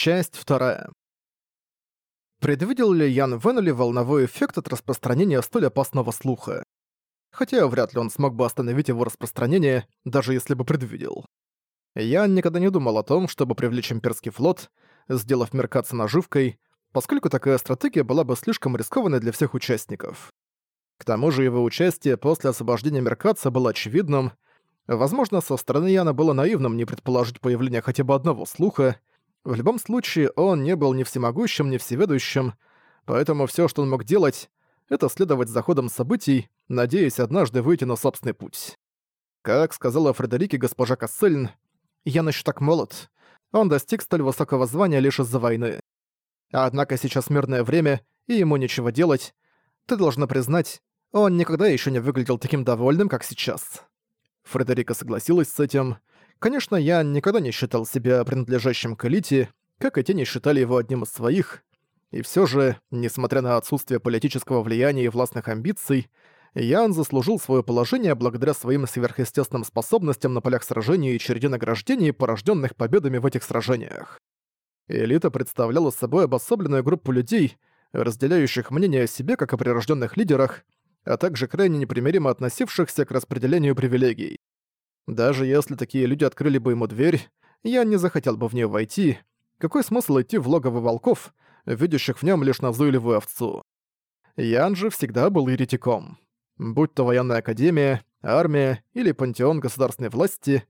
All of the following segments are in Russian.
Часть вторая. Предвидел ли Ян Веннелли волновой эффект от распространения столь опасного слуха? Хотя вряд ли он смог бы остановить его распространение, даже если бы предвидел. Ян никогда не думал о том, чтобы привлечь имперский флот, сделав меркаться наживкой, поскольку такая стратегия была бы слишком рискованной для всех участников. К тому же его участие после освобождения Меркаца было очевидным. Возможно, со стороны Яна было наивным не предположить появление хотя бы одного слуха, в любом случае, он не был ни всемогущим, ни всеведущим, поэтому все, что он мог делать, это следовать за ходом событий, надеясь однажды выйти на собственный путь. Как сказала Фредерике госпожа Кассельн, «Я еще так молод. Он достиг столь высокого звания лишь из-за войны. Однако сейчас мирное время, и ему нечего делать. Ты должна признать, он никогда еще не выглядел таким довольным, как сейчас». Фредерика согласилась с этим, Конечно, я никогда не считал себя принадлежащим к элите, как и те не считали его одним из своих. И все же, несмотря на отсутствие политического влияния и властных амбиций, Ян заслужил свое положение благодаря своим сверхъестественным способностям на полях сражений и череде награждений, порожденных победами в этих сражениях. Элита представляла собой обособленную группу людей, разделяющих мнение о себе как о прирожденных лидерах, а также крайне непримиримо относившихся к распределению привилегий. Даже если такие люди открыли бы ему дверь, я не захотел бы в нее войти. Какой смысл идти в логово волков, видящих в нем лишь назойливую овцу? Ян же всегда был еретиком. Будь то военная академия, армия или пантеон государственной власти,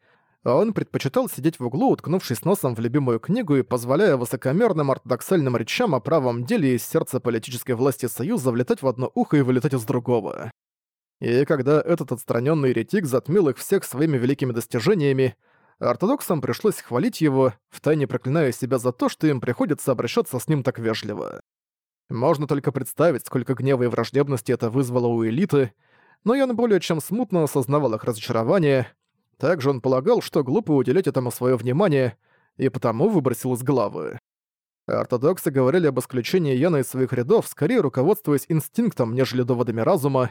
он предпочитал сидеть в углу, уткнувшись носом в любимую книгу и позволяя высокомерным ортодоксальным речам о правом деле из сердца политической власти Союза влетать в одно ухо и вылетать из другого. И когда этот отстраненный еретик затмил их всех своими великими достижениями, ортодоксам пришлось хвалить его, втайне проклиная себя за то, что им приходится обращаться с ним так вежливо. Можно только представить, сколько гнева и враждебности это вызвало у элиты, но Ян более чем смутно осознавал их разочарование. Также он полагал, что глупо уделять этому свое внимание, и потому выбросил из головы. Ортодоксы говорили об исключении Яна из своих рядов, скорее руководствуясь инстинктом, нежели доводами разума,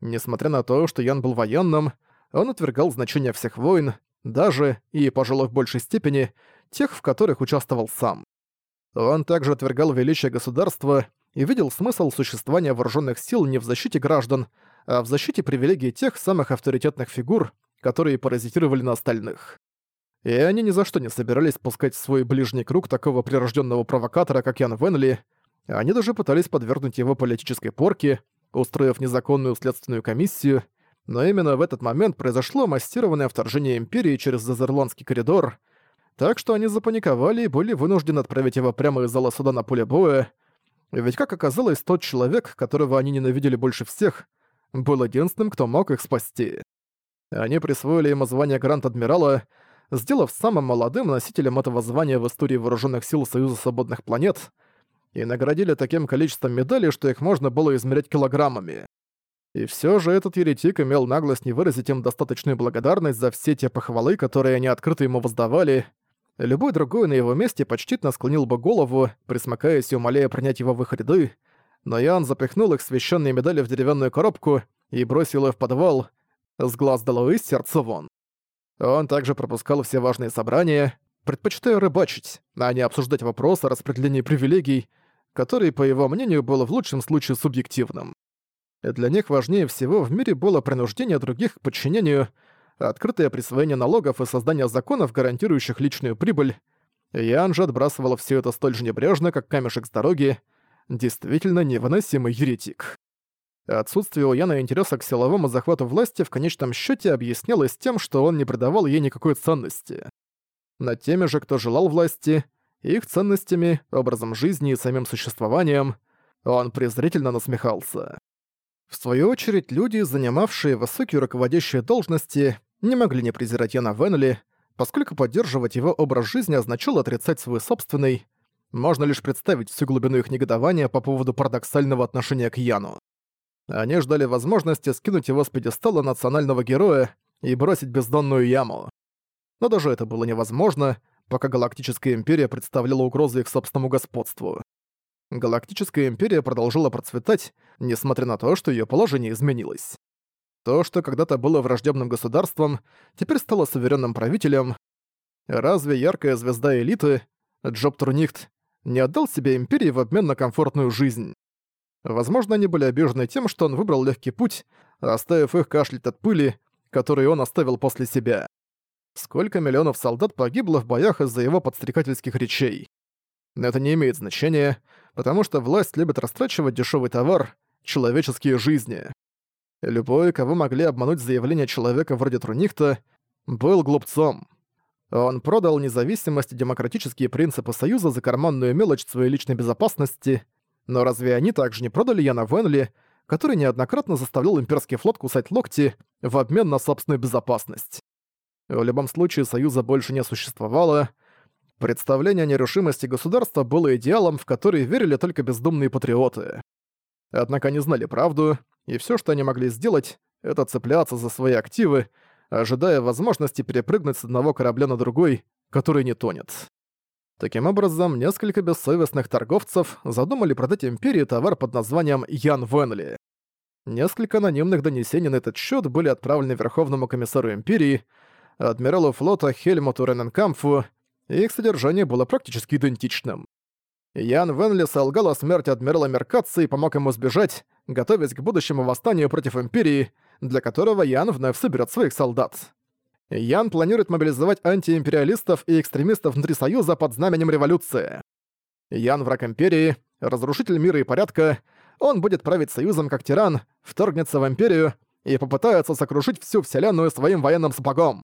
Несмотря на то, что Ян был военным, он отвергал значение всех войн, даже, и, пожалуй, в большей степени, тех, в которых участвовал сам. Он также отвергал величие государства и видел смысл существования вооруженных сил не в защите граждан, а в защите привилегий тех самых авторитетных фигур, которые паразитировали на остальных. И они ни за что не собирались пускать в свой ближний круг такого прирожденного провокатора, как Ян Венли, они даже пытались подвергнуть его политической порке, устроив незаконную следственную комиссию, но именно в этот момент произошло массированное вторжение Империи через Зазерландский коридор, так что они запаниковали и были вынуждены отправить его прямо из зала суда на поле боя, ведь, как оказалось, тот человек, которого они ненавидели больше всех, был единственным, кто мог их спасти. Они присвоили ему звание Гранд-Адмирала, сделав самым молодым носителем этого звания в истории Вооруженных сил Союза Свободных Планет — и наградили таким количеством медалей, что их можно было измерять килограммами. И все же этот еретик имел наглость не выразить им достаточную благодарность за все те похвалы, которые они открыто ему воздавали. Любой другой на его месте почтительно склонил бы голову, присмыкаясь и умоляя принять его в их ряды, но Ян запихнул их священные медали в деревянную коробку и бросил их в подвал, с глаз долой, сердце вон. Он также пропускал все важные собрания, предпочитая рыбачить, а не обсуждать вопросы о распределении привилегий, который, по его мнению, был в лучшем случае субъективным. Для них важнее всего в мире было принуждение других к подчинению, открытое присвоение налогов и создание законов, гарантирующих личную прибыль. Ян же отбрасывал все это столь же небрежно, как камешек с дороги, действительно невыносимый еретик. Отсутствие у Яна интереса к силовому захвату власти в конечном счете объяснялось тем, что он не придавал ей никакой ценности. Над теми же, кто желал власти, их ценностями, образом жизни и самим существованием, он презрительно насмехался. В свою очередь, люди, занимавшие высокие руководящие должности, не могли не презирать Яна Венли, поскольку поддерживать его образ жизни означало отрицать свой собственный. Можно лишь представить всю глубину их негодования по поводу парадоксального отношения к Яну. Они ждали возможности скинуть его с пьедестала национального героя и бросить бездонную яму. Но даже это было невозможно, пока Галактическая Империя представляла угрозу их собственному господству. Галактическая Империя продолжила процветать, несмотря на то, что ее положение изменилось. То, что когда-то было враждебным государством, теперь стало суверенным правителем. Разве яркая звезда элиты, Джоб Турнихт не отдал себе Империи в обмен на комфортную жизнь. Возможно, они были обижены тем, что он выбрал легкий путь, оставив их кашлять от пыли, которую он оставил после себя. Сколько миллионов солдат погибло в боях из-за его подстрекательских речей. Но это не имеет значения, потому что власть любит растрачивать дешевый товар — человеческие жизни. Любой, кого могли обмануть заявление человека вроде Трунихта, был глупцом. Он продал независимость и демократические принципы Союза за карманную мелочь своей личной безопасности, но разве они также не продали Яна Венли, который неоднократно заставлял имперский флот кусать локти в обмен на собственную безопасность? В любом случае, Союза больше не существовало. Представление о нерушимости государства было идеалом, в который верили только бездумные патриоты. Однако они знали правду, и все, что они могли сделать, это цепляться за свои активы, ожидая возможности перепрыгнуть с одного корабля на другой, который не тонет. Таким образом, несколько бессовестных торговцев задумали продать Империи товар под названием Ян Венли. Несколько анонимных донесений на этот счет были отправлены Верховному комиссару Империи, адмиралу флота Хельмуту Рененкамфу, их содержание было практически идентичным. Ян Венли солгал о смерти адмирала Меркатца и помог ему сбежать, готовясь к будущему восстанию против Империи, для которого Ян вновь соберет своих солдат. Ян планирует мобилизовать антиимпериалистов и экстремистов внутри Союза под знаменем революции. Ян враг Империи, разрушитель мира и порядка, он будет править Союзом как тиран, вторгнется в Империю и попытается сокрушить всю Вселенную своим военным сапогом.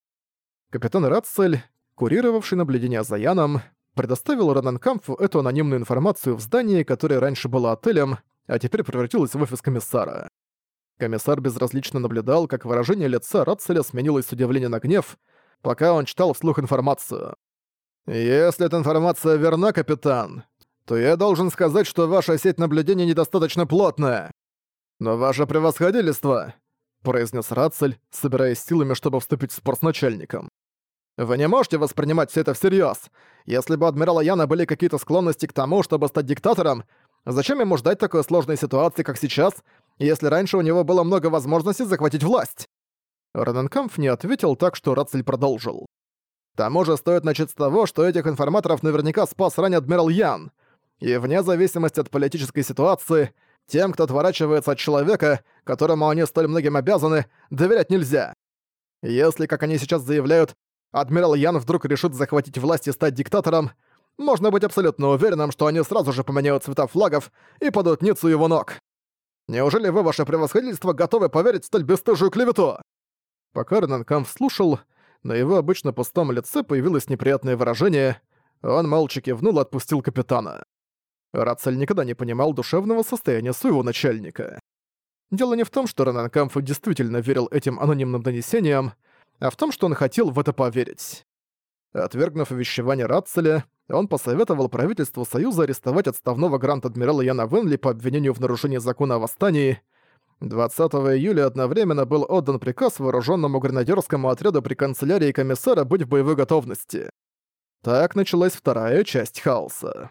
Капитан Ратцель, курировавший наблюдение за Яном, предоставил Рананкамфу эту анонимную информацию в здании, которое раньше было отелем, а теперь превратилось в офис комиссара. Комиссар безразлично наблюдал, как выражение лица Ратцеля сменилось с удивления на гнев, пока он читал вслух информацию. «Если эта информация верна, капитан, то я должен сказать, что ваша сеть наблюдения недостаточно плотная. Но ваше превосходительство», — произнес Рацель, собираясь силами, чтобы вступить в спор с начальником. «Вы не можете воспринимать все это всерьез. Если бы у адмирала Яна были какие-то склонности к тому, чтобы стать диктатором, зачем ему ждать такой сложной ситуации, как сейчас, если раньше у него было много возможностей захватить власть?» Раненкамф не ответил так, что Рацель продолжил. «К тому же стоит начать с того, что этих информаторов наверняка спас ранее адмирал Ян. И вне зависимости от политической ситуации, тем, кто отворачивается от человека, которому они столь многим обязаны, доверять нельзя. Если, как они сейчас заявляют, адмирал Ян вдруг решит захватить власть и стать диктатором, можно быть абсолютно уверенным, что они сразу же поменяют цвета флагов и падут ницу его ног. Неужели вы, ваше превосходительство, готовы поверить в столь бесстыжую клевету?» Пока Ренанкамф слушал, на его обычно пустом лице появилось неприятное выражение. Он молча кивнул и отпустил капитана. Рацель никогда не понимал душевного состояния своего начальника. Дело не в том, что Ренанкамф действительно верил этим анонимным донесениям, а в том, что он хотел в это поверить. Отвергнув увещевание Рацеля, он посоветовал правительству Союза арестовать отставного грант-адмирала Яна Венли по обвинению в нарушении закона о восстании. 20 июля одновременно был отдан приказ вооруженному гренадерскому отряду при канцелярии комиссара быть в боевой готовности. Так началась вторая часть хаоса.